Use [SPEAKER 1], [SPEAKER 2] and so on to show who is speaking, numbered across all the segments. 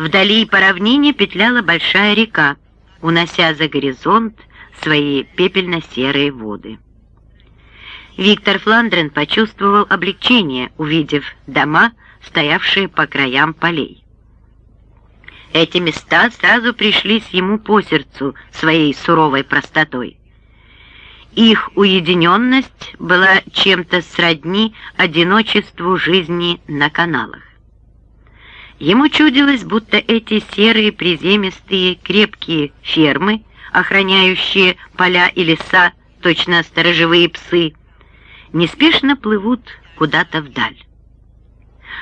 [SPEAKER 1] Вдали по равнине петляла большая река, унося за горизонт свои пепельно-серые воды. Виктор Фландрен почувствовал облегчение, увидев дома, стоявшие по краям полей. Эти места сразу пришлись ему по сердцу своей суровой простотой. Их уединенность была чем-то сродни одиночеству жизни на каналах. Ему чудилось, будто эти серые, приземистые, крепкие фермы, охраняющие поля и леса, точно сторожевые псы, неспешно плывут куда-то вдаль.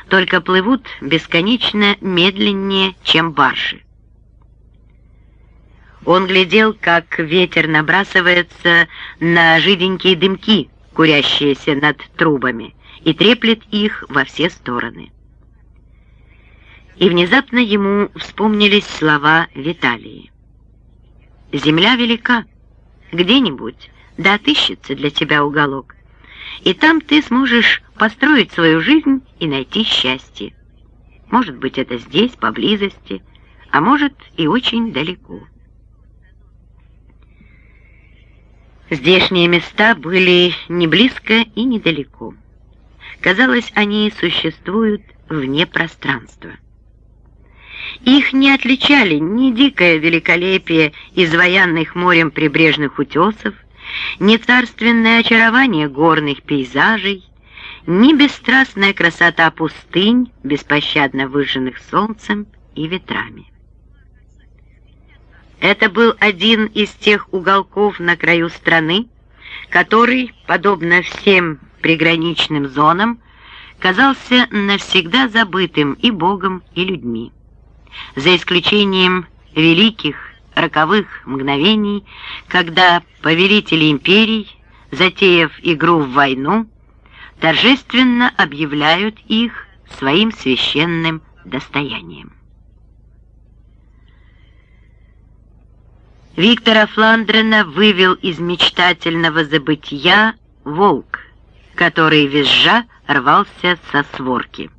[SPEAKER 1] Только плывут бесконечно медленнее, чем баржи. Он глядел, как ветер набрасывается на жиденькие дымки, курящиеся над трубами, и треплет их во все стороны. И внезапно ему вспомнились слова Виталии. «Земля велика, где-нибудь, да отыщется для тебя уголок, и там ты сможешь построить свою жизнь и найти счастье. Может быть, это здесь, поблизости, а может и очень далеко». Здешние места были не близко и недалеко. Казалось, они существуют вне пространства. Их не отличали ни дикое великолепие изваянных морем прибрежных утесов, ни царственное очарование горных пейзажей, ни бесстрастная красота пустынь, беспощадно выжженных солнцем и ветрами. Это был один из тех уголков на краю страны, который, подобно всем приграничным зонам, казался навсегда забытым и Богом, и людьми. За исключением великих роковых мгновений, когда повелители империй, затеяв игру в войну, торжественно объявляют их своим священным достоянием. Виктора Фландрена вывел из мечтательного забытия волк, который визжа рвался со сворки.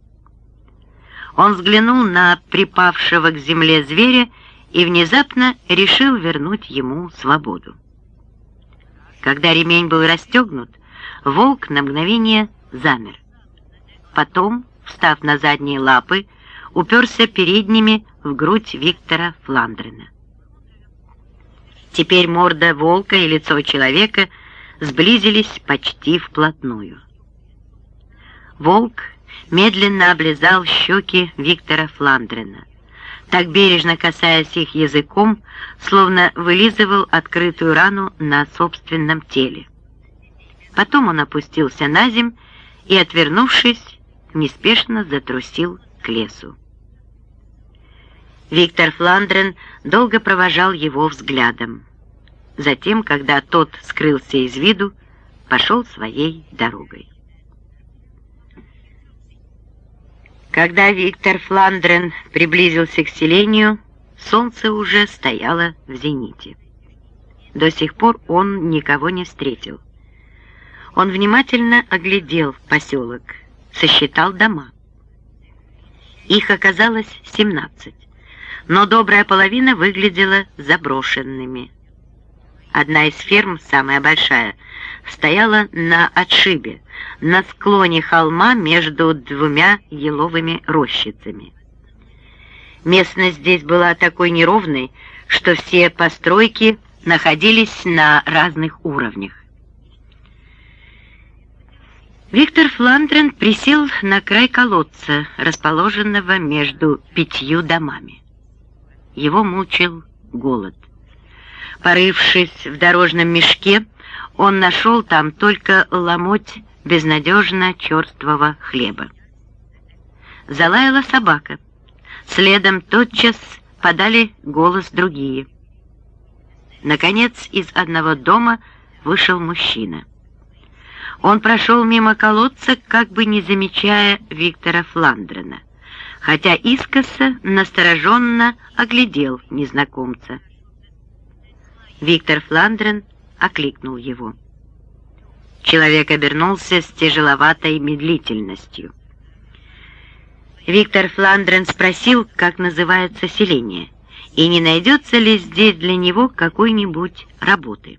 [SPEAKER 1] Он взглянул на припавшего к земле зверя и внезапно решил вернуть ему свободу. Когда ремень был расстегнут, волк на мгновение замер. Потом, встав на задние лапы, уперся передними в грудь Виктора Фландрена. Теперь морда волка и лицо человека сблизились почти вплотную. Волк медленно облизал щеки Виктора Фландрена, так бережно касаясь их языком, словно вылизывал открытую рану на собственном теле. Потом он опустился на земь и, отвернувшись, неспешно затрусил к лесу. Виктор Фландрен долго провожал его взглядом. Затем, когда тот скрылся из виду, пошел своей дорогой. Когда Виктор Фландрен приблизился к селению, солнце уже стояло в зените. До сих пор он никого не встретил. Он внимательно оглядел поселок, сосчитал дома. Их оказалось семнадцать но добрая половина выглядела заброшенными. Одна из ферм, самая большая, стояла на отшибе, на склоне холма между двумя еловыми рощицами. Местность здесь была такой неровной, что все постройки находились на разных уровнях. Виктор Фландрен присел на край колодца, расположенного между пятью домами. Его мучил голод. Порывшись в дорожном мешке, он нашел там только ломоть безнадежно черствого хлеба. Залаяла собака. Следом тотчас подали голос другие. Наконец из одного дома вышел мужчина. Он прошел мимо колодца, как бы не замечая Виктора Фландрена хотя искоса настороженно оглядел незнакомца. Виктор Фландрен окликнул его. Человек обернулся с тяжеловатой медлительностью. Виктор Фландрен спросил, как называется селение, и не найдется ли здесь для него какой-нибудь работы.